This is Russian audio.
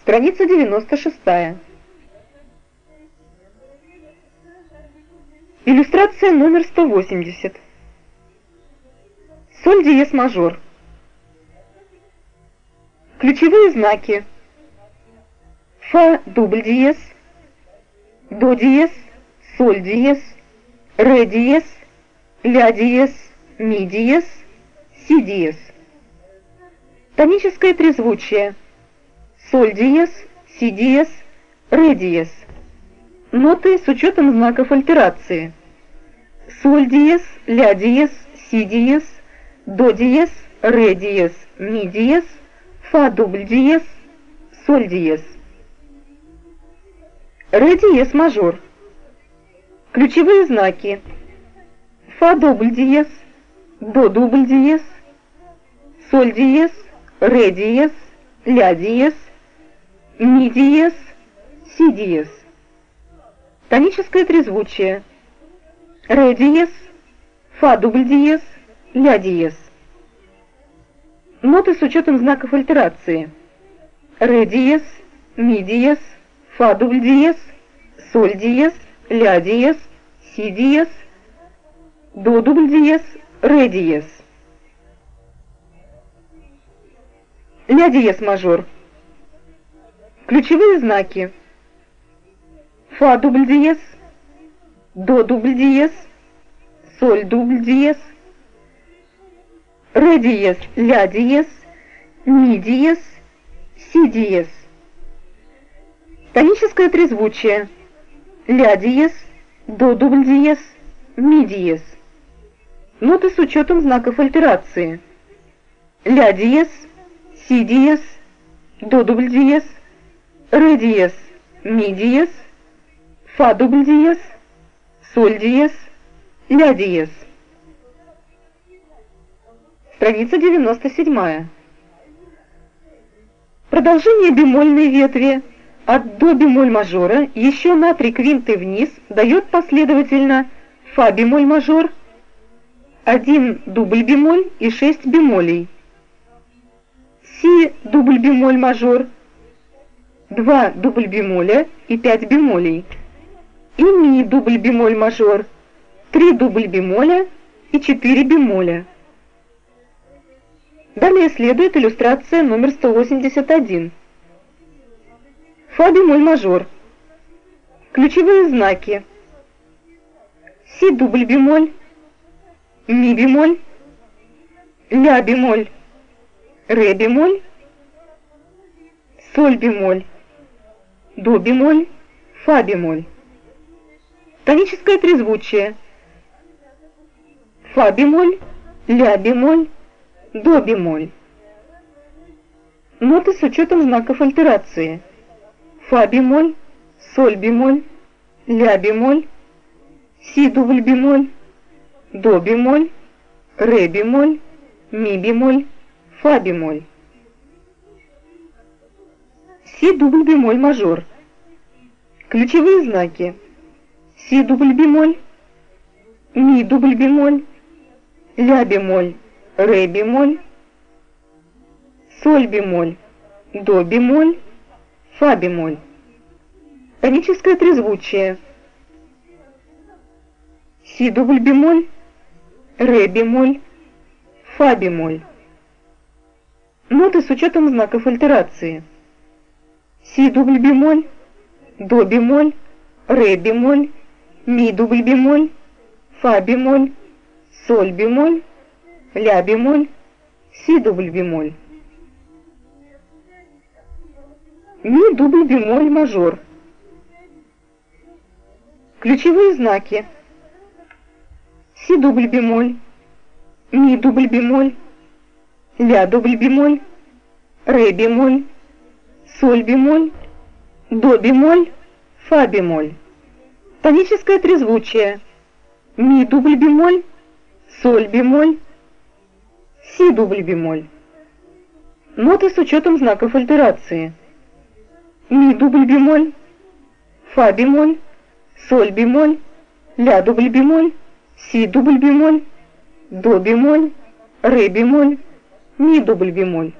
Страница 96. Иллюстрация номер 180. Соль диез мажор. Ключевые знаки. Фа дубль диез, до диез, соль диез, ре диез, ля диез, ми диез, си диез. Тоническое трезвучие. Соль диез, си диез, ре диез. Ноты с учетом знаков альтерации. Соль диез, ля диез, си диез, до диез, ре диез, ми диез, фа дубль диез, соль диез. Ре диез мажор. Ключевые знаки. Фа дубль диез, до дубль диез, соль диез, ре диез, ля диез, ми диез, си диез. Тоническое трезвучие. Ре диез, фа дубль диез, ля диез. Ноты с учетом знаков альтерации. Ре диез, ми диез, фа дубль диез, соль диез, ля диез, си диез, до дубль диез, ре диез. Ля диез мажор. Ключевые знаки. Фа дубль диез, до дубль диез, соль дубль диез, ре диез, ля диез, ми диез, си диез. Тоническое трезвучие. Ля диез, до дубль диез, ми диез. Ноты с учетом знаков альтерации. Ля диез, си диез, до дубль диез, ре диез, ми диез, фа дубль диез, соль. Страница 97. Продолжение бемольной ветви от до бемоль мажора еще на три квинты вниз дает последовательно фа бемоль мажор, один дубль бемоль и шесть бемолей, си дубль бемоль мажор, два дубль бемоля и пять бемолей, и ми дубль бемоль мажор, три дубль бемоля и четыре бемоля. Далее следует иллюстрация номер 181. Фа бемоль мажор. Ключевые знаки. Си дубль бемоль, ми бемоль, ля бемоль, ре бемоль, соль бемоль, до бемоль, фа бемоль. Тоническое трезвучие. Фа бемоль, ля бемоль, до бемоль. Ноты с учетом знаков альтерации. Фа бемоль, соль бемоль, ля бемоль, си дубль бемоль, до бемоль, ре бемоль, ми бемоль, фа бемоль. Си дубль бемоль мажор. Ключевые знаки. Си дубль бемоль, ми дубль бемоль, ля бемоль, ре бемоль, соль бемоль, до бемоль, фа бемоль. Тоническое трезвучие. Си дубль бемоль, ре бемоль, фа бемоль. Ноты с учетом знаков альтерации. Си дубль бемоль, до бемоль, ре бемоль, ми дубль бемоль, фа бемоль, соль бемоль, ля бемоль, си дубль бемоль. Ми дубль бемоль мажор. Ключевые знаки. Си дубль бемоль, ми дубль бемоль, ля дубль бемоль, ре бемоль, соль бемоль, до бемоль, фа бемоль. Тоническое трезвучие. Ми дубль бемоль, соль бемоль, си дубль бемоль. Ноты с учетом знаков альтерации. Ми дубль бемоль, фа бемоль, соль бемоль, ля дубль бемоль, си дубль бемоль, до бемоль, ре бемоль, ми дубль бемоль.